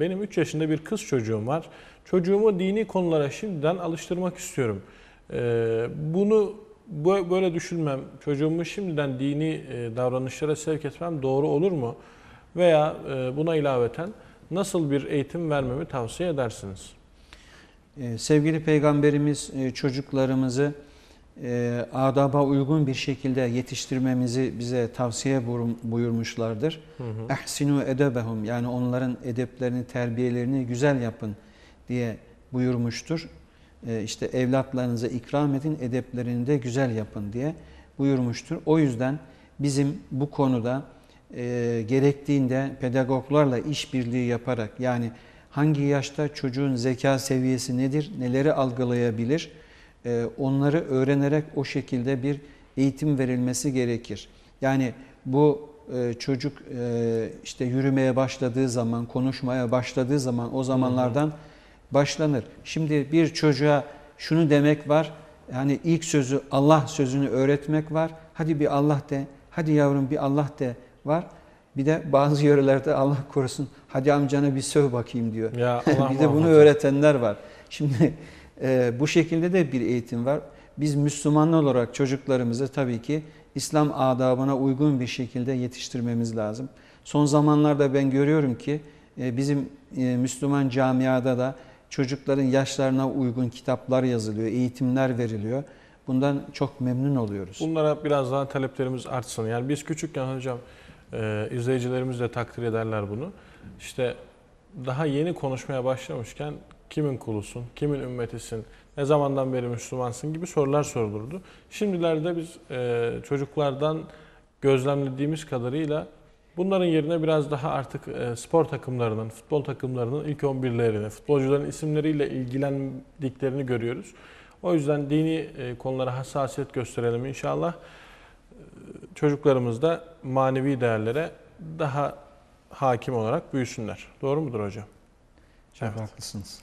Benim 3 yaşında bir kız çocuğum var. Çocuğumu dini konulara şimdiden alıştırmak istiyorum. Ee, bunu böyle düşünmem, çocuğumu şimdiden dini e, davranışlara sevk etmem doğru olur mu? Veya e, buna ilaveten nasıl bir eğitim vermemi tavsiye edersiniz? Ee, sevgili Peygamberimiz e, adaba uygun bir şekilde yetiştirmemizi bize tavsiye buyurmuşlardır. Ehsinu edebehum yani onların edeplerini, terbiyelerini güzel yapın diye buyurmuştur. İşte evlatlarınıza ikram edin, edeplerini de güzel yapın diye buyurmuştur. O yüzden bizim bu konuda e, gerektiğinde pedagoglarla işbirliği yaparak yani hangi yaşta çocuğun zeka seviyesi nedir, neleri algılayabilir, e, onları öğrenerek o şekilde bir eğitim verilmesi gerekir. Yani bu e, çocuk e, işte yürümeye başladığı zaman, konuşmaya başladığı zaman o zamanlardan başlanır. Şimdi bir çocuğa şunu demek var, yani ilk sözü Allah sözünü öğretmek var. Hadi bir Allah de, hadi yavrum bir Allah de var. Bir de bazı yörelerde Allah korusun hadi amcana bir söv bakayım diyor. Ya Allah bir de bunu öğretenler var. Şimdi e, bu şekilde de bir eğitim var. Biz Müslüman olarak çocuklarımızı tabii ki İslam adabına uygun bir şekilde yetiştirmemiz lazım. Son zamanlarda ben görüyorum ki e, bizim e, Müslüman camiada da çocukların yaşlarına uygun kitaplar yazılıyor, eğitimler veriliyor. Bundan çok memnun oluyoruz. Bunlara biraz daha taleplerimiz artsın. Yani biz küçükken hocam e, izleyicilerimiz de takdir ederler bunu. İşte daha yeni konuşmaya başlamışken kimin kulusun, kimin ümmetisin, ne zamandan beri Müslümansın gibi sorular sorulurdu. Şimdilerde biz e, çocuklardan gözlemlediğimiz kadarıyla bunların yerine biraz daha artık e, spor takımlarının, futbol takımlarının ilk 11'lerini, futbolcuların isimleriyle ilgilendiklerini görüyoruz. O yüzden dini e, konulara hassasiyet gösterelim inşallah. E, çocuklarımız da manevi değerlere daha hakim olarak büyüsünler. Doğru mudur hocam? Çok evet. haklısınız.